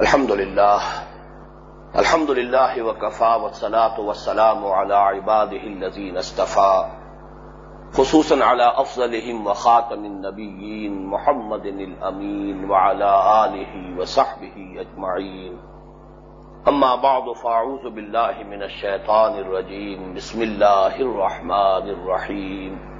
الحمد لله الحمد لله وكفى والصلاة والسلام على عباده الذين استفى خصوصا على أفضلهم وخاتم النبيين محمد الأمين وعلى آله وصحبه أجمعين. أما بعد، فأعوذ بالله من الشيطان الرجيم، بسم الله الرحمن الرحيم.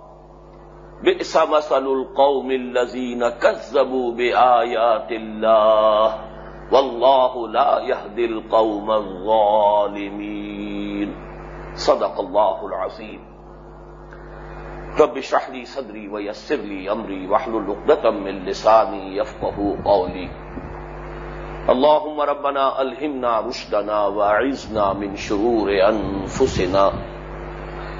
بئس مثل القوم الذين كذبوا بآيات الله والله لا يهدي القوم الظالمين. صدق الله العظيم. رب اشرح لي صدري ويسر لي امري واحلل عقدة من لساني يفقهوا قولي. اللهم ربنا الهمنا رشدنا واعذنا من شرور انفسنا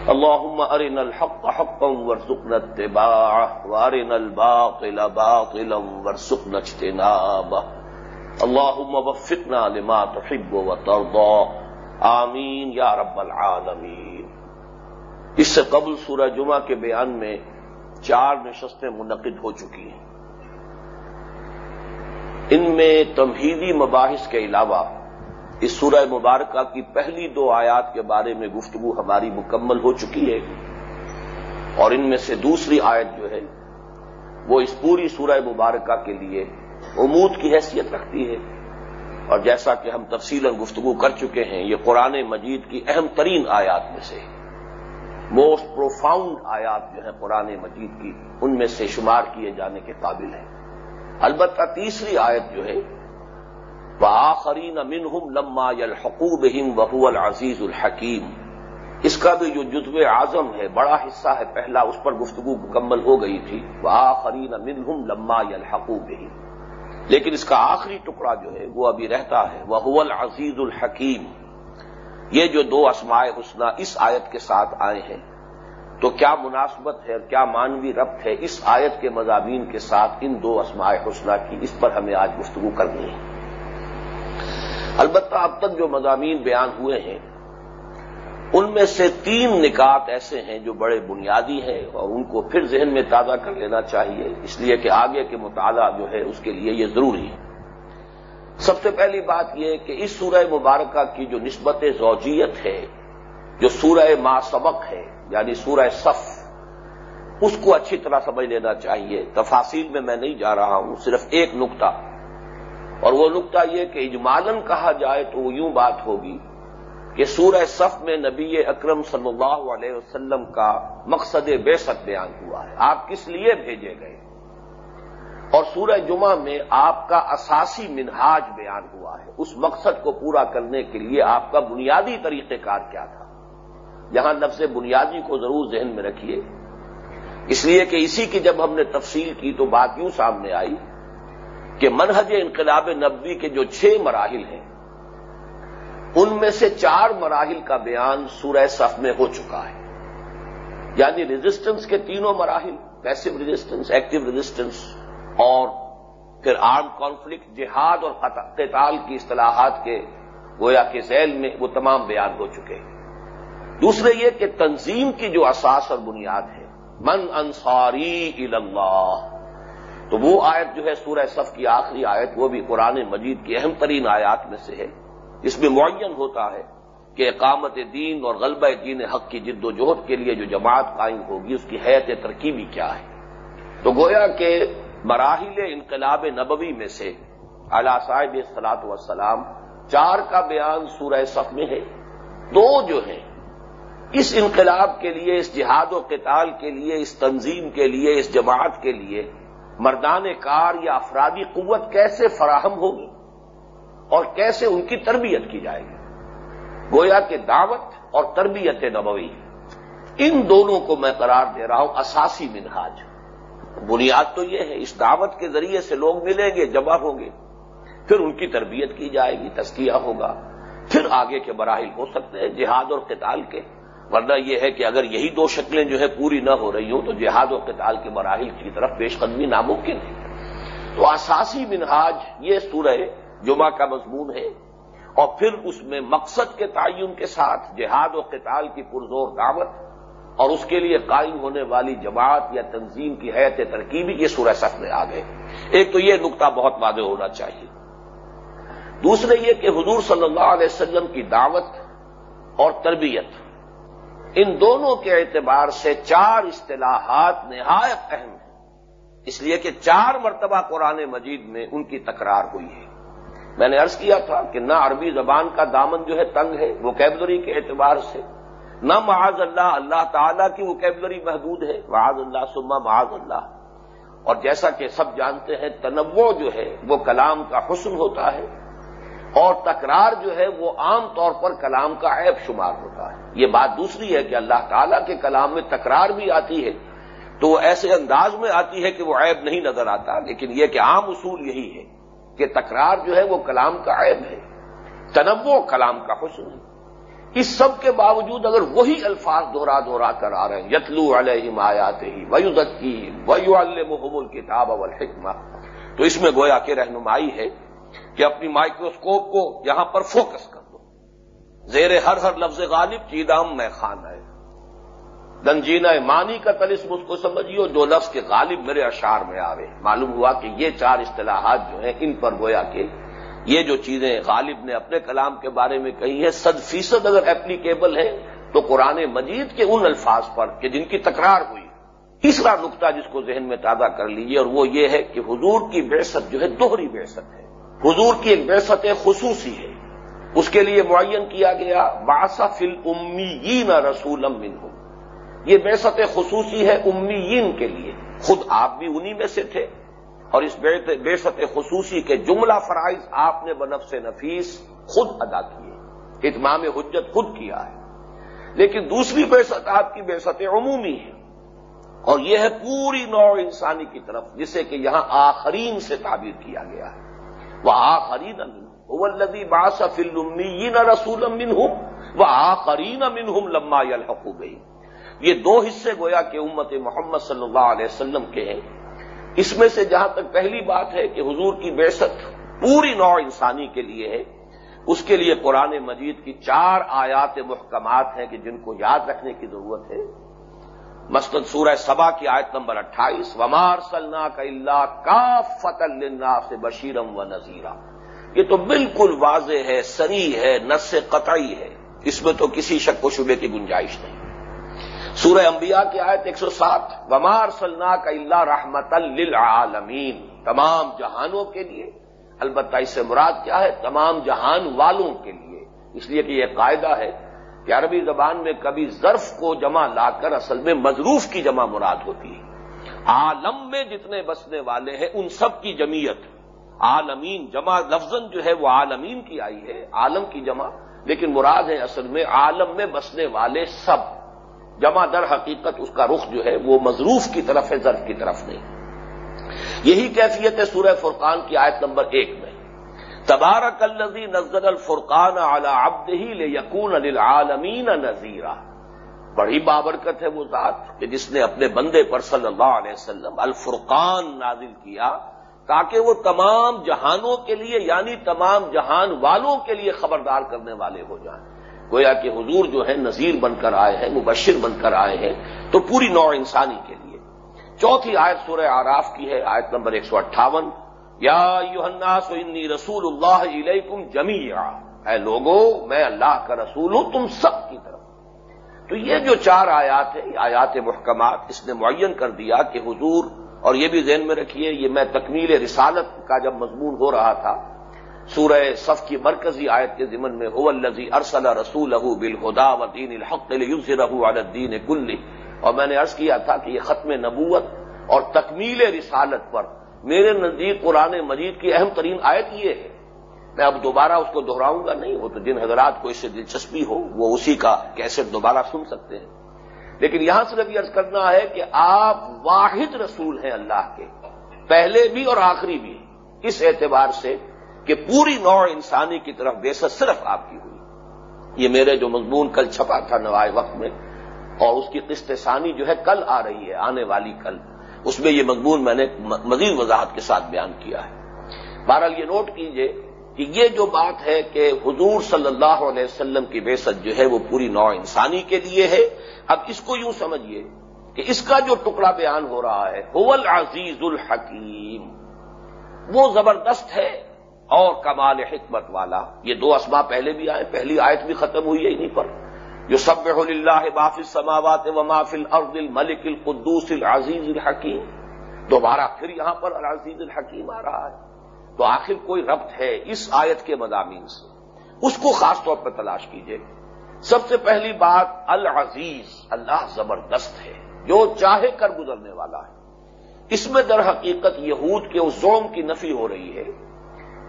اللهم ارنا الحق حقا وارزقنا اتباعه وارنا الباطل باطلا وارزقنا اجتنابه اللهم وفقنا لما تحب وترضى آمین یا رب العالمین اس سے قبل سورہ جمعہ کے بیان میں چار نشستیں منعقد ہو چکی ہیں ان میں تمہیدی مباحث کے علاوہ اس سورہ مبارکہ کی پہلی دو آیات کے بارے میں گفتگو ہماری مکمل ہو چکی ہے اور ان میں سے دوسری آیت جو ہے وہ اس پوری سورہ مبارکہ کے لیے امود کی حیثیت رکھتی ہے اور جیسا کہ ہم تفصیل گفتگو کر چکے ہیں، یہ قرآن مجید کی اہم ترین آیات میں سے موسٹ پروفاؤنڈ آیات جو ہیں قرآن مجید کی، ان میں سے شمار کیے جانے کے قابل ہیں۔ البتہ تیسری آیت جو ہے آخرین منہم لما یلحقوب ہم وحو العزیز الحکیم۔ اس کا بھی جو جزو اعظم ہے، بڑا حصہ ہے، پہلا اس پر گفتگو مکمل ہو گئی تھی۔ وہ آخرین منہم لما یلحقوب لیکن اس کا آخری ٹکڑا جو ہے، وہ ابھی رہتا ہے۔ وہ العزیز الحکیم۔ یہ جو دو اسماء حسنہ اس آیت کے ساتھ آئے ہیں۔ تو کیا مناسبت ہے اور کیا مانوی ربط ہے اس آیت کے مضامین کے ساتھ ان دو اسماء حسنہ کی؟ اس پر ہمیں آج گفتگو کرنی ہے۔ البتہ اب تک جو مضامین بیان ہوئے ہیں، ان میں سے تین نکات ایسے ہیں جو بڑے بنیادی ہیں اور ان کو پھر ذہن میں تازہ کر لینا چاہیے، اس لیے کہ آگے کے مطالعہ جو ہے اس کے لیے یہ ضروری ہے۔ سب سے پہلی بات یہ کہ اس سورہ مبارکہ کی جو نسبت زوجیت ہے، جو سورہ ما سبق ہے یعنی سورہ صف، اس کو اچھی طرح سمجھ لینا چاہیے۔ تفاصیل میں میں نہیں جا رہا ہوں، صرف ایک نقطہ۔ اور وہ نقطہ یہ کہ اجمالن کہا جائے تو وہ یوں بات ہوگی کہ سورہ صف میں نبی اکرم صلی اللہ علیہ وسلم کا مقصد بے ست بیان ہوا ہے۔ آپ کس لیے بھیجے گئے؟ اور سورہ جمعہ میں آپ کا اساسی منہاج بیان ہوا ہے۔ اس مقصد کو پورا کرنے کے لیے آپ کا بنیادی طریقہ کار کیا تھا۔ یہاں لفظ بنیادی کو ضرور ذہن میں رکھیے۔ اس لیے کہ اسی کی جب ہم نے تفصیل کی تو بات یوں سامنے آئی کہ منہج انقلاب نبوی کے جو چھ مراحل ہیں، ان میں سے چار مراحل کا بیان سورہ صف میں ہو چکا ہے۔ یعنی ریزسٹنس کے تینوں مراحل پیسو ریزسٹنس ایکٹیو ریزسٹنس اور پھر آرم کانفلکٹ جہاد اور قتال کی اصطلاحات کے گویا کے ذیل میں وہ تمام بیان ہو چکے ہیں۔ دوسرے یہ کہ تنظیم کی جو اساس اور بنیاد ہے، من انصاری اللہ تو وہ آیت جو ہے سورہ صف کی آخری آیت، وہ بھی قرآن مجید کی اہم ترین آیات میں سے ہے۔ اس میں معین ہوتا ہے کہ اقامت دین اور غلبہ دین حق کی جد و جہد کے لیے جو جماعت قائم ہوگی، اس کی حیت ترکیبی کیا ہے۔ تو گویا کہ مراحل انقلاب نبوی میں سے اعلی صاحب صلاحت وسلام چار کا بیان سورہ صف میں ہے۔ دو جو ہیں، اس انقلاب کے لیے، اس جہاد و قتال کے لیے، اس تنظیم کے لیے، اس جماعت کے لیے مردان کار یا افرادی قوت کیسے فراہم ہوگی اور کیسے ان کی تربیت کی جائے گی؟ گویا کہ دعوت اور تربیت نبوی، ان دونوں کو میں قرار دے رہا ہوں اساسی منہاج۔ بنیاد تو یہ ہے، اس دعوت کے ذریعے سے لوگ ملیں گے، جمع ہوں گے۔ پھر ان کی تربیت کی جائے گی تسکیہ ہوگا۔ پھر آگے کے مراحل ہو سکتے ہیں، جہاد اور قتال کے۔ ورنہ یہ ہے کہ اگر یہی دو شکلیں جو ہے پوری نہ ہو رہی ہوں تو جہاد و قتال کے مراحل کی طرف پیش قدمی ناممکن ہے۔ تو اساسی منہاج یہ سورہ جمعہ کا مضمون ہے اور پھر اس میں مقصد کے تعین کے ساتھ جہاد و قتال کی پرزور دعوت اور اس کے لیے قائم ہونے والی جماعت یا تنظیم کی حیت ترکیبی یہ سورہ سخت میں آ گئے ایک تو یہ نقطہ بہت واضح ہونا چاہیے۔ دوسرے یہ کہ حضور صلی اللہ علیہ وسلم کی دعوت اور تربیت ان دونوں کے اعتبار سے چار اصطلاحات نہایت اہم ہیں۔ اس لیے کہ چار مرتبہ قرآن مجید میں ان کی تکرار ہوئی ہے۔ میں نے عرض کیا تھا کہ نہ عربی زبان کا دامن جو ہے تنگ ہے وکیبلری کے اعتبار سے، نہ معاذ اللہ اللہ تعالی کی وکیبلری محدود ہے۔ معاذ اللہ سما معاذ اللہ۔ اور جیسا کہ سب جانتے ہیں، تنوع جو ہے وہ کلام کا حسن ہوتا ہے۔ اور تکرار جو ہے وہ عام طور پر کلام کا عیب شمار ہوتا ہے۔ یہ بات دوسری ہے کہ اللہ تعالیٰ کے کلام میں تکرار بھی آتی ہے، تو وہ ایسے انداز میں آتی ہے کہ وہ عیب نہیں نظر آتا، لیکن یہ کہ عام اصول یہی ہے کہ تکرار جو ہے وہ کلام کا عیب ہے، تنوع کلام کا حسن ہے۔ اس سب کے باوجود اگر وہی الفاظ دوہرا دوہرا کر آ رہے ہیں، یتلو علیہ مایات ہی ویودکی ویو المحم الکتاب الحکمہ تو اس میں گویا کہ رہنمائی ہے۔ کہ اپنی مائکروسکوپ کو یہاں پر فوکس کر دو۔ زیر ہر ہر لفظ غالب چیدام میں خان ہے۔ دنجینا مانی کا تلسم اس کو سمجھیو جو لفظ کے غالب میرے اشار میں آوے۔ معلوم ہوا کہ یہ چار اصطلاحات جو ہیں، ان پر گویا کہ یہ جو چیزیں غالب نے اپنے کلام کے بارے میں کہی ہے صد فیصد اگر اپلیکیبل ہے تو قرآن مجید کے ان الفاظ پر کہ جن کی تکرار ہوئی۔ تیسرا نقطہ جس کو ذہن میں تازہ کر لیجیے اور وہ یہ ہے کہ حضور کی بےست جو ہے، دوہری بےست ہے۔ حضور کی ایک بےست خصوصی ہے۔ اس کے لیے معین کیا گیا باسا فل امی نہ رسول یہ بےست خصوصی ہے امیین کے لیے۔ خود آپ بھی انہی میں سے تھے۔ اور اس بےست خصوصی کے جملہ فرائض آپ نے بنف سے نفیس خود ادا کیے۔ اتمام حجت خود کیا ہے۔ لیکن دوسری بےست آپ کی بےست عمومی ہے۔ اور یہ ہے پوری نوع انسانی کی طرف، جسے کہ یہاں آخرین سے تعبیر کیا گیا ہے۔ وہ آخری نلدی باس فلمی رسول امن ہوں وہ آخری نمن ہوں لما یلحق گئی یہ دو حصے گویا کہ امت محمد صلی اللہ علیہ وسلم کے ہیں. اس میں سے جہاں تک پہلی بات ہے کہ حضور کی بےست پوری نوع انسانی کے لیے ہے، اس کے لیے قرآن مجید کی چار آیات محکمات ہیں کہ جن کو یاد رکھنے کی ضرورت ہے۔ مسند سورہ سبا کی آیت نمبر اٹھائیس ومار سلنا کا اللہ کا فتح سے بشیرم و نذیرہ یہ تو بالکل واضح ہے سری ہے نس قطعی ہے۔ اس میں تو کسی شک و شبے کی گنجائش نہیں۔ سورہ انبیاء کی آیت ایک سو سات ومار سلنا کا اللہ رحمت للعالمین تمام جہانوں کے لیے۔ البتہ اس سے مراد کیا ہے؟ تمام جہان والوں کے لیے۔ اس لیے کہ یہ قاعدہ ہے کہ عربی زبان میں کبھی ظرف کو جمع لا کر اصل میں مضروف کی جمع مراد ہوتی ہے۔ عالم میں جتنے بسنے والے ہیں، ان سب کی جمعیت۔ عالمین، جمع لفظ جو ہے وہ عالمین کی آئی ہے، عالم کی جمع۔ لیکن مراد ہے اصل میں عالم میں بسنے والے سب۔ جمع در حقیقت اس کا رخ جو ہے وہ مضروف کی طرف ہے، ظرف کی طرف نہیں۔ یہی کیفیت ہے سورہ فرقان کی آیت نمبر ایک میں۔ تبارک الزی نزل الفرقان اعلی ابد لے یقون نذیرہ بڑی بابرکت ہے وہ ذات کہ جس نے اپنے بندے پر صلی اللہ علیہ وسلم الفرقان نازل کیا تاکہ وہ تمام جہانوں کے لیے یعنی تمام جہان والوں کے لیے خبردار کرنے والے ہو جائیں۔ گویا کہ حضور جو ہے نذیر بن کر آئے ہیں، مبشر بن کر آئے ہیں، تو پوری نوع انسانی کے لیے۔ چوتھی آیت سورہ آراف کی ہے، آیت نمبر ایک سو اٹھاون۔ یا یوحناس انی رسول اللہ علیکم جمیعا۔ اے لوگو، میں اللہ کا رسول ہوں، تم سب کی طرف۔ تو یہ جو چار آیات ہیں آیات محکمات، اس نے معین کر دیا کہ حضور، اور یہ بھی ذہن میں رکھیے، یہ میں تکمیل رسالت کا جب مضمون ہو رہا تھا، سورہ صف کی مرکزی آیت کے ضمن میں ہو الزی ارسل رسول بل خدا و دین الحق الدین کل اور میں نے عرض کیا تھا کہ یہ ختم نبوت اور تکمیل رسالت پر میرے نزدیک قرآن مجید کی اہم ترین آیت یہ ہے۔ میں اب دوبارہ اس کو دہراؤں گا۔ نہیں، وہ تو جن حضرات کو اس سے دلچسپی ہو، وہ اسی کا کیسے دوبارہ سن سکتے ہیں۔ لیکن یہاں سے بھی عرض کرنا ہے کہ آپ واحد رسول ہیں اللہ کے، پہلے بھی اور آخری بھی، اس اعتبار سے کہ پوری نوع انسانی کی طرف بےسط صرف آپ کی ہوئی۔ یہ میرے جو مضمون کل چھپا تھا نوائے وقت میں، اور اس کی قسط ثانی جو ہے کل آ رہی ہے، آنے والی کل۔ اس میں یہ مضمون میں نے مزید وضاحت کے ساتھ بیان کیا ہے۔ بہرحال یہ نوٹ کیجیے کہ یہ جو بات ہے کہ حضور صلی اللہ علیہ وسلم کی بےسط جو ہے وہ پوری نوع انسانی کے لیے ہے، اب اس کو یوں سمجھیے کہ اس کا جو ٹکڑا بیان ہو رہا ہے حول عزیز الحکیم۔ وہ زبردست ہے اور کمال حکمت والا۔ یہ دو اسما پہلے بھی آئے، پہلی آیت بھی ختم ہوئی ہے انہیں پر۔ جو سب اللہ بافل سماوات و مافل ارد الملک القدوس العزیز الحکیم۔ دوبارہ پھر یہاں پر العزیز الحکیم آ رہا ہے۔ تو آخر کوئی ربط ہے اس آیت کے مضامین سے؟ اس کو خاص طور پر تلاش کیجیے سب سے پہلی بات العزیز، اللہ زبردست ہے، جو چاہے کر گزرنے والا ہے۔ اس میں در حقیقت یہود کے اس زوم کی نفی ہو رہی ہے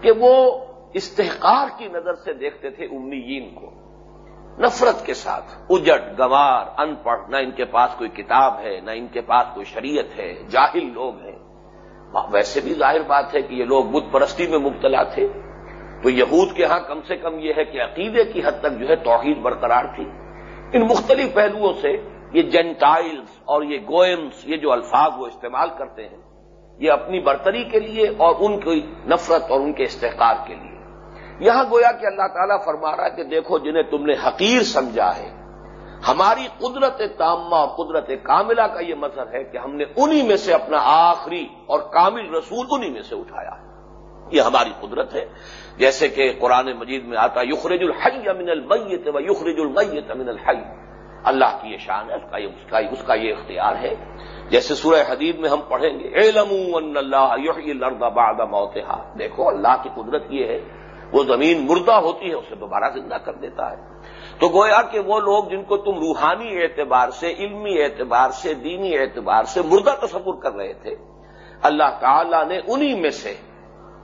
کہ وہ استحقار کی نظر سے دیکھتے تھے امیین کو۔ نفرت کے ساتھ، اجٹ، گوار، ان پڑھ، نہ ان کے پاس کوئی کتاب ہے، نہ ان کے پاس کوئی شریعت ہے، جاہل لوگ ہیں۔ ویسے بھی ظاہر بات ہے کہ یہ لوگ بت پرستی میں مبتلا تھے۔ تو یہود کے ہاں کم سے کم یہ ہے کہ عقیدے کی حد تک جو ہے توحید برقرار تھی۔ ان مختلف پہلوؤں سے یہ جینٹائلز اور یہ گوئمس یہ جو الفاظ وہ استعمال کرتے ہیں، یہ اپنی برتری کے لیے اور ان کی نفرت اور ان کے استحقار کے لیے۔ یہاں گویا کہ اللہ تعالیٰ فرما رہا ہے کہ دیکھو جنہیں تم نے حقیر سمجھا ہے۔ ہماری قدرت تامہ اور قدرت کاملہ کا یہ مظہر ہے کہ ہم نے انہی میں سے اپنا آخری اور کامل رسول انہی میں سے اٹھایا۔ ہے یہ ہماری قدرت ہے۔ جیسے کہ قرآن مجید میں آتا یخرج الحی من المیت و یخرج المیت من الحی۔ اللہ کی یہ شان ہے، اس کا اس کا یہ اختیار ہے۔ جیسے سورہ حدید میں ہم پڑھیں گے علم اللہ لردا بعد موتحا دیکھو اللہ کی قدرت یہ ہے وہ زمین مردہ ہوتی ہے، اسے دوبارہ زندہ کر دیتا ہے۔ تو گویا کہ وہ لوگ جن کو تم روحانی اعتبار سے، علمی اعتبار سے، دینی اعتبار سے مردہ تصور کر رہے تھے، اللہ تعالی نے انہی میں سے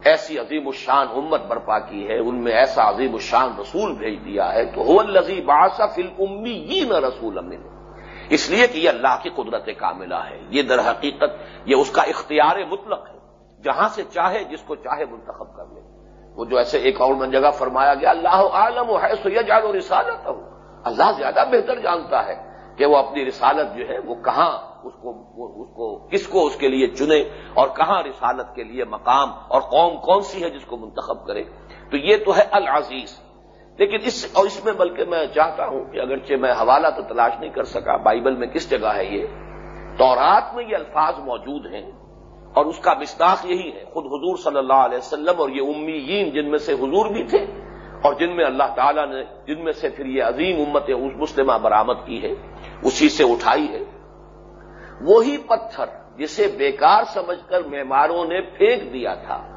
ایسی عظیم الشان امت برپا کی ہے، ان میں ایسا عظیم الشان رسول بھیج دیا ہے تو ہو الزی باسا فل امی یہ نہ رسول امن اس لیے کہ یہ اللہ کی قدرت کاملہ ہے۔ یہ در حقیقت یہ اس کا اختیار مطلق ہے۔ جہاں سے چاہے، جس کو چاہے منتخب کر لے۔ وہ جو ایسے ایک اور من جگہ فرمایا گیا، اللہ عالم ہے سو یہ رسالت ہو اللہ زیادہ بہتر جانتا ہے کہ وہ اپنی رسالت جو ہے، وہ کہاں اس کو اس کو، کس کو اس کے لیے چنے اور کہاں رسالت کے لیے مقام اور قوم کون سی ہے جس کو منتخب کرے۔ تو یہ تو ہے العزیز۔ لیکن اس، اور اس میں بلکہ میں چاہتا ہوں کہ اگرچہ میں حوالہ تو تلاش نہیں کر سکا، بائبل میں کس جگہ ہے یہ؟ تورات میں یہ الفاظ موجود ہیں۔ اور اس کا مستاخ یہی ہے، خود حضور صلی اللہ علیہ وسلم اور یہ امیین جن میں سے حضور بھی تھے اور جن میں اللہ تعالیٰ نے، جن میں سے پھر یہ عظیم امت مسلمہ برآمد کی ہے، اسی سے اٹھائی ہے۔ وہی پتھر جسے بیکار سمجھ کر معماروں نے پھینک دیا تھا،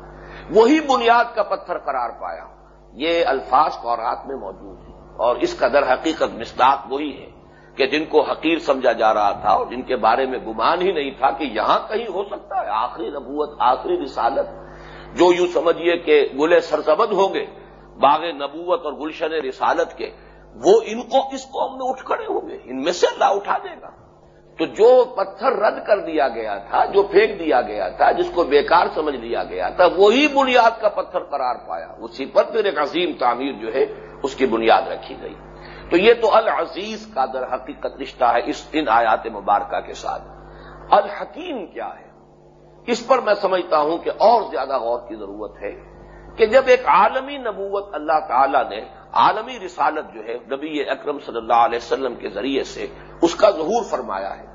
وہی بنیاد کا پتھر قرار پایا۔ یہ الفاظ قورات میں موجود ہیں اور اس کا در حقیقت مصداق وہی ہے۔ کہ جن کو حقیر سمجھا جا رہا تھا اور جن کے بارے میں گمان ہی نہیں تھا کہ یہاں کہیں ہو سکتا ہے آخری نبوت، آخری رسالت۔ جو یوں سمجھیے کہ گلے سرزبد ہوں گے، باغ نبوت اور گلشن رسالت کے، وہ ان کو اس قوم میں اٹھ کھڑے ہوں گے، ان میں سے اللہ اٹھا دے گا۔ تو جو پتھر رد کر دیا گیا تھا، جو پھینک دیا گیا تھا، جس کو بیکار سمجھ لیا گیا تھا، وہی بنیاد کا پتھر قرار پایا۔ اسی پر پھر ایک عظیم تعمیر جو ہے، اس کی بنیاد رکھی گئی۔ تو یہ تو العزیز کا در حقیقت رشتہ ہے اس ان آیات مبارکہ کے ساتھ۔ الحکیم کیا ہے؟ اس پر میں سمجھتا ہوں کہ اور زیادہ غور کی ضرورت ہے کہ جب ایک عالمی نبوت اللہ تعالی نے عالمی رسالت جو ہے نبی اکرم صلی اللہ علیہ وسلم کے ذریعے سے اس کا ظہور فرمایا ہے،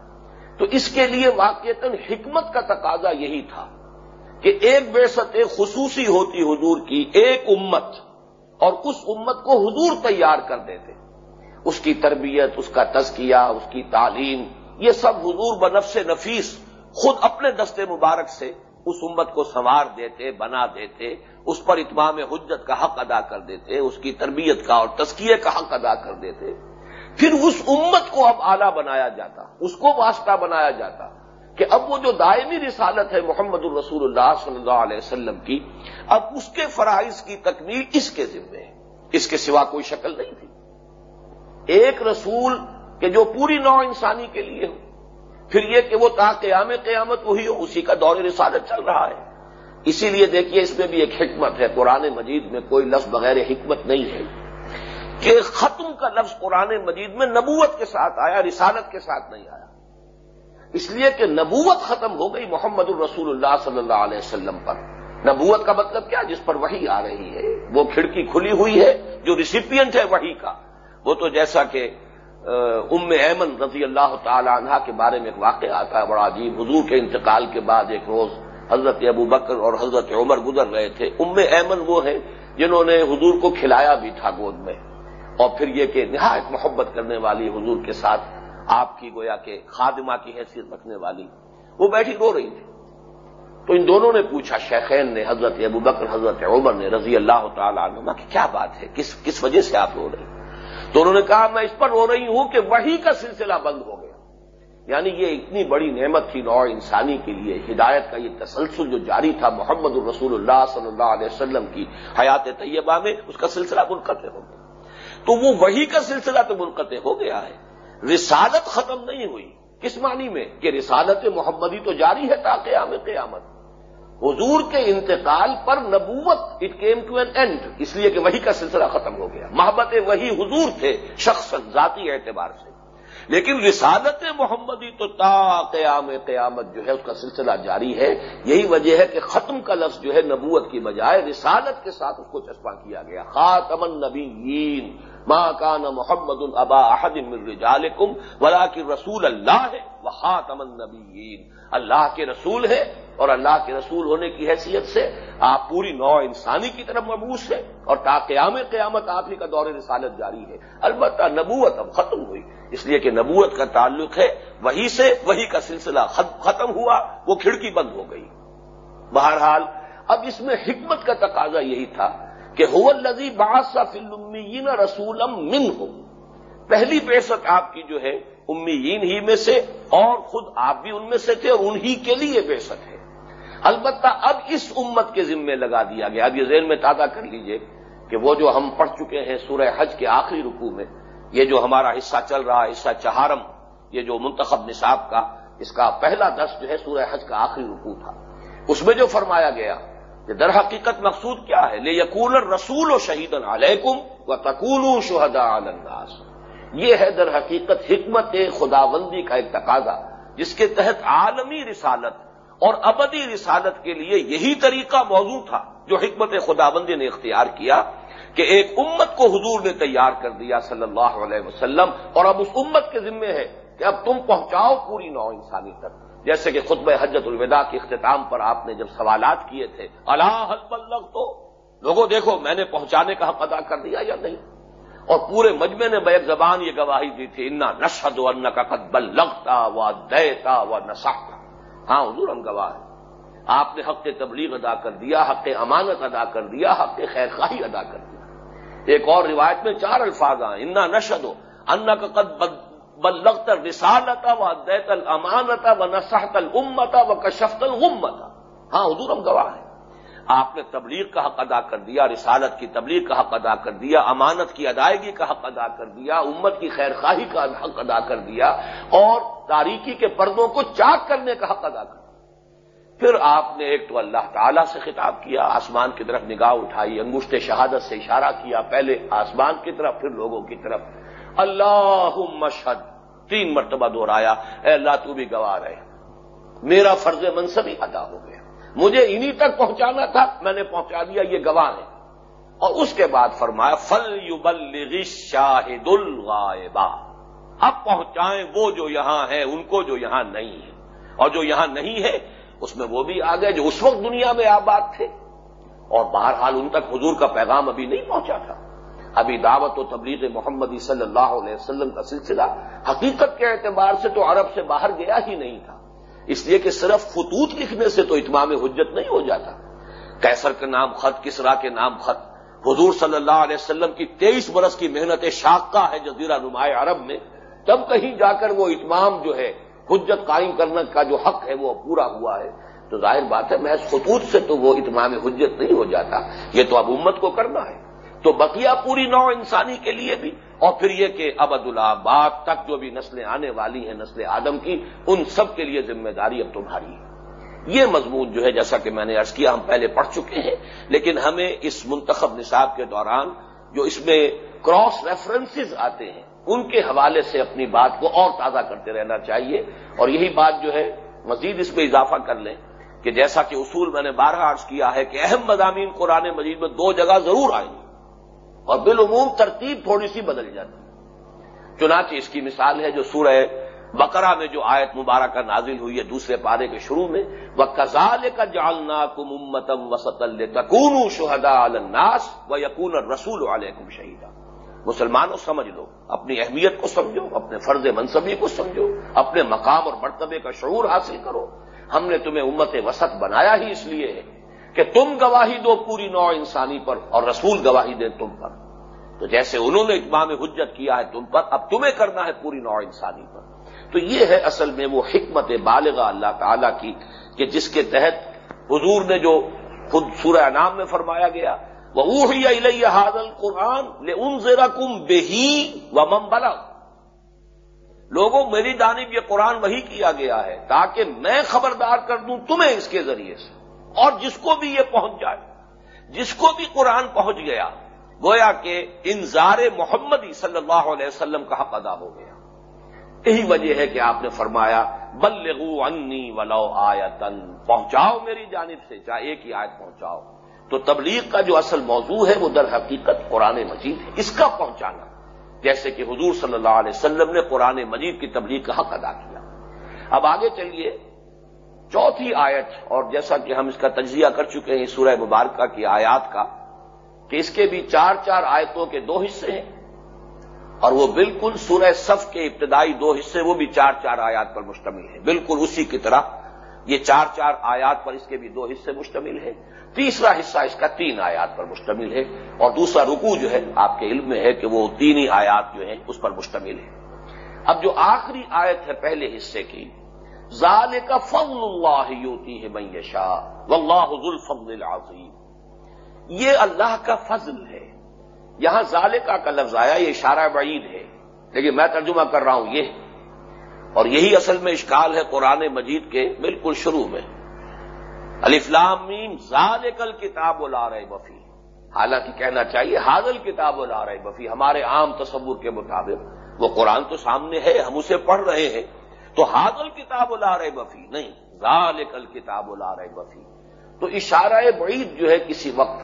تو اس کے لیے واقعتا حکمت کا تقاضا یہی تھا کہ ایک بے خصوصی ہوتی حضور کی ایک امت اور اس امت کو حضور تیار کر دیتے۔ اس کی تربیت، اس کا تزکیہ، اس کی تعلیم، یہ سب حضور بنفس نفیس خود اپنے دستے مبارک سے اس امت کو سنوار دیتے، بنا دیتے، اس پر اتمام حجت کا حق ادا کر دیتے، اس کی تربیت کا اور تسکیے کا حق ادا کر دیتے۔ پھر اس امت کو اب آلہ بنایا جاتا، اس کو واسطہ بنایا جاتا کہ اب وہ جو دائمی رسالت ہے محمد الرسول اللہ صلی اللہ علیہ وسلم کی، اب اس کے فرائض کی تکمیل اس کے ذمے ہے۔ اس کے سوا کوئی شکل نہیں تھی۔ ایک رسول کہ جو پوری نو انسانی کے لیے ہو۔ پھر یہ کہ وہ تا قیام قیامت وہی ہو، اسی کا دور رسالت چل رہا ہے۔ اسی لیے دیکھیے اس میں بھی ایک حکمت ہے، قرآن مجید میں کوئی لفظ بغیر حکمت نہیں ہے۔ کہ ختم کا لفظ قرآن مجید میں نبوت کے ساتھ آیا، رسالت کے ساتھ نہیں آیا۔ اس لیے کہ نبوت ختم ہو گئی محمد الرسول اللہ صلی اللہ علیہ وسلم پر۔ نبوت کا مطلب کیا؟ جس پر وہی آ رہی ہے۔ وہ کھڑکی کھلی ہوئی ہے، جو ریسیپینٹ ہے وہی کا۔ وہ تو جیسا کہ ام ایمن رضی اللہ تعالی عنہ کے بارے میں ایک واقعہ آتا ہے، بڑا عجیب حضور کے انتقال کے بعد ایک روز حضرت ابو بکر اور حضرت عمر گزر رہے تھے۔ ام ایمن وہ ہیں جنہوں نے حضور کو کھلایا بھی تھا گود میں۔ اور پھر یہ کہ نہایت محبت کرنے والی حضور کے ساتھ آپ کی گویا کہ خادمہ کی حیثیت رکھنے والی، وہ بیٹھی رو رہی تھی۔ تو ان دونوں نے پوچھا، شیخین نے، حضرت ابو بکر، حضرت عمر نے رضی اللہ تعالی عنہ کہ کیا بات ہے؟ کس کس وجہ سے آپ رو رہے ہیں؟ تو انہوں نے کہا، میں اس پر رو رہی ہوں کہ وہی کا سلسلہ بند ہو گیا۔ یعنی یہ اتنی بڑی نعمت تھی نوع انسانی کے لیے، ہدایت کا یہ تسلسل جو جاری تھا محمد الرسول اللہ صلی اللہ علیہ وسلم کی حیات طیبہ میں، اس کا سلسلہ منقطع ہو گیا۔ تو وہ وہی کا سلسلہ تو منقطع ہو گیا ہے۔ رسالت ختم نہیں ہوئی۔ کس معنی میں؟ کہ رسالت محمدی تو جاری ہے تا قیام قیامت۔ حضور کے انتقال پر نبوت it came to an end اس لیے کہ وہی کا سلسلہ ختم ہو گیا. محبت وہی حضور تھے، شخص ذاتی اعتبار سے. لیکن رسالت محمدی تو تا قیام قیامت جو ہے، اس کا سلسلہ جاری ہے. یہی وجہ ہے کہ ختم کا لفظ جو ہے نبوت کی بجائے رسالت کے ساتھ اس کو چسپاں کیا گیا. خاتم النبیین. ماں کان محمد البا احد من رجالکم ولیکن رسول اللہ ہے وہ النبیین اللہ کے رسول ہے اور اللہ کے رسول ہونے کی حیثیت سے آپ پوری نو انسانی کی طرف مبوس ہے اور تا قیام قیامت آپ ہی کا دور رسالت جاری ہے۔ البتہ نبوت اب ختم ہوئی، اس لیے کہ نبوت کا تعلق ہے وہی سے وہی کا سلسلہ ختم ہوا، وہ کھڑکی بند ہو گئی۔ بہرحال اب اس میں حکمت کا تقاضا یہی تھا کہ الزی بادشاہ فلمین رسولم من ہو پہلی بےسک آپ کی جو ہے، امیین ہی میں سے اور خود آپ بھی ان میں سے تھے اور انہی کے لیے بےسک ہے۔ البتہ اب اس امت کے ذمے لگا دیا گیا۔ اب یہ ذہن میں تازہ کر لیجیے کہ وہ جو ہم پڑھ چکے ہیں سورہ حج کے آخری رکوع میں، یہ جو ہمارا حصہ چل رہا، حصہ چہارم، یہ جو منتخب نصاب کا، اس کا پہلا دس جو ہے سورہ حج کا آخری رکوع تھا۔ اس میں جو فرمایا گیا کہ در حقیقت مقصود کیا ہے؟ لے یقول رسول و شہید علیکم و تقول شہدا الناس۔ یہ ہے در حقیقت حکمت خداوندی کا ایک تقاضا، جس کے تحت عالمی رسالت اور ابدی رسالت کے لیے یہی طریقہ موضوع تھا جو حکمت خداوندی نے اختیار کیا کہ ایک امت کو حضور نے تیار کر دیا صلی اللہ علیہ وسلم اور اب اس امت کے ذمے ہے کہ اب تم پہنچاؤ پوری نو انسانی تک جیسے کہ خطبہ حجت الوداع کے اختتام پر آپ نے جب سوالات کیے تھے، اللہ حل بلغ تو؟ لوگوں، دیکھو، میں نے پہنچانے کا حق ادا کر دیا یا نہیں؟ اور پورے مجمے نے بیک زبان یہ گواہی دی تھی، انا نشد و ان کا قد بلغتا و دیتا و نسختا ہاں حضور ہم گواہ ہیں۔ آپ نے حق تبلیغ ادا کر دیا، حق امانت ادا کر دیا، حق خیر خواہی ادا کر دیا۔ ایک اور روایت میں چار الفاظ ہیں انا نشد ہو ان کا قد بلغت رسالتا و دیت المانتا و نسحت المتا و کشفت الغمتا ہاں حضور ہم گواہ ہیں۔ آپ نے تبلیغ کا حق ادا کر دیا، رسالت کی تبلیغ کا حق ادا کر دیا، امانت کی ادائیگی کا حق ادا کر دیا، امت کی خیر خواہی کا حق ادا کر دیا اور تاریکی کے پردوں کو چاک کرنے کا حق ادا کر دیا۔ پھر آپ نے ایک تو اللہ تعالی سے خطاب کیا، آسمان کی طرف نگاہ اٹھائی انگوشت شہادت سے اشارہ کیا، پہلے آسمان کی طرف، پھر لوگوں کی طرف۔ اللہ مشہد تین مرتبہ دوہرایا اے اللہ تو بھی گواہ رہے میرا فرض منصبی ادا ہو گیا۔ مجھے انہی تک پہنچانا تھا، میں نے پہنچا دیا، یہ گواہ ہے۔ اور اس کے بعد فرمایا فل یو شاہد الغائبہ اب پہنچائیں وہ جو یہاں ہے، ان کو جو یہاں نہیں ہے۔ اور جو یہاں نہیں ہے، اس میں وہ بھی آ گئے جو اس وقت دنیا میں آباد تھے۔ اور بہرحال ان تک حضور کا پیغام ابھی نہیں پہنچا تھا۔ ابھی دعوت و تبلیغ محمدی صلی اللہ علیہ وسلم کا سلسلہ حقیقت کے اعتبار سے تو عرب سے باہر گیا ہی نہیں تھا۔ اس لیے کہ صرف خطوط لکھنے سے تو اتمام حجت نہیں ہو جاتا۔ کیسر کے نام خط، کسرا کے نام خط۔ حضور صلی اللہ علیہ وسلم کی تیئیس برس کی محنت شاقہ ہے جزیرہ نمایاں عرب میں۔ تب کہیں جا کر وہ اتمام جو ہے، حجت قائم کرنے کا جو حق ہے وہ پورا ہوا ہے۔ تو ظاہر بات ہے، محض خطوط سے تو وہ اتمام حجت نہیں ہو جاتا۔ یہ تو اب امت کو کرنا ہے۔ تو بقیہ پوری نو انسانی کے لیے بھی۔ اور پھر یہ کہ ابد الآباد تک جو بھی نسلیں آنے والی ہیں، نسل آدم کی، ان سب کے لیے ذمہ داری اب تمہاری ہے۔ یہ مضمون جو ہے، جیسا کہ میں نے ارض کیا، ہم پہلے پڑھ چکے ہیں، لیکن ہمیں اس منتخب نصاب کے دوران جو اس میں کراس ریفرنسز آتے ہیں، ان کے حوالے سے اپنی بات کو اور تازہ کرتے رہنا چاہیے۔ اور یہی بات جو ہے، مزید اس میں اضافہ کر لیں کہ جیسا کہ اصول میں نے بارہ عرض کیا ہے کہ اہم مضامین قرآن مجید میں دو جگہ ضرور آئیں گی اور بالعموم ترتیب تھوڑی سی بدل جاتی چنانچہ اس کی مثال ہے جو سورہ بقرہ میں جو آیت مبارکہ نازل ہوئی ہے دوسرے پارے کے شروع میں وہ کزال کا جالنا کم امتم وسط تکون شہدا الناس و یقون رسول علیکم شہیدہ مسلمانوں سمجھ لو، اپنی اہمیت کو سمجھو، اپنے فرض منصبی کو سمجھو، اپنے مقام اور مرتبے کا شعور حاصل کرو۔ ہم نے تمہیں امت وسط بنایا ہی اس لیے ہے۔ کہ تم گواہی دو پوری نو انسانی پر اور رسول گواہی دے تم پر۔ تو جیسے انہوں نے اتمام حجت کیا ہے تم پر، اب تمہیں کرنا ہے پوری نو انسانی پر۔ تو یہ ہے اصل میں وہ حکمت بالغ اللہ تعالی کی کہ جس کے تحت حضور نے جو خود سورہ نام میں فرمایا گیا وہ اوہ حاضل قرآن ان زیرا کم بےحی و ممبلا لوگوں، میری جانب یہ قرآن وہی کیا گیا ہے تاکہ میں خبردار کر دوں تمہیں اس کے ذریعے سے۔ اور جس کو بھی یہ پہنچ جائے، جس کو بھی قرآن پہنچ گیا، گویا کہ انزار محمدی صلی اللہ علیہ وسلم کا حق ادا ہو گیا۔ یہی وجہ ہے کہ آپ نے فرمایا، بلغو انی ولو آیتن پہنچاؤ میری جانب سے، چاہے ایک ہی آیت پہنچاؤ۔ تو تبلیغ کا جو اصل موضوع ہے، وہ در حقیقت قرآن مجید ہے۔ اس کا پہنچانا، جیسے کہ حضور صلی اللہ علیہ وسلم نے قرآن مجید کی تبلیغ کا حق ادا کیا۔ اب آگے چلیے چوتھی آیت، اور جیسا کہ ہم اس کا تجزیہ کر چکے ہیں سورہ مبارکہ کی آیات کا، کہ اس کے بھی چار چار آیتوں کے دو حصے ہیں، اور وہ بالکل سورہ صف کے ابتدائی دو حصے، وہ بھی چار چار آیات پر مشتمل ہیں۔ بالکل اسی کی طرح یہ چار چار آیات پر اس کے بھی دو حصے مشتمل ہیں۔ تیسرا حصہ اس کا تین آیات پر مشتمل ہے، اور دوسرا رکو جو ہے آپ کے علم میں ہے کہ وہ تین ہی آیات جو ہیں اس پر مشتمل ہے اب جو آخری آیت ہے پہلے حصے کی ظال کا فضل اللہ یوتی ہے میشا و اللہ حضل فضل العظیم۔ یہ اللہ کا فضل ہے۔ یہاں ظالقہ کا لفظ آیا، یہ اشارہ بعید ہے۔ لیکن میں ترجمہ کر رہا ہوں، یہ۔ اور یہی اصل میں اشکال ہے قرآن مجید کے بالکل شروع میں۔ الفلام زال کل کتاب لا رہے بفی حالانکہ کہنا چاہیے حاضل کتاب لا رہے بفی ہمارے عام تصور کے مطابق وہ قرآن تو سامنے ہے، ہم اسے پڑھ رہے ہیں۔ تو حاضل کتاب و لا رہے بفی نہیں، ذالک الکتاب لا رہے بفی تو اشارہ بعید جو ہے کسی وقت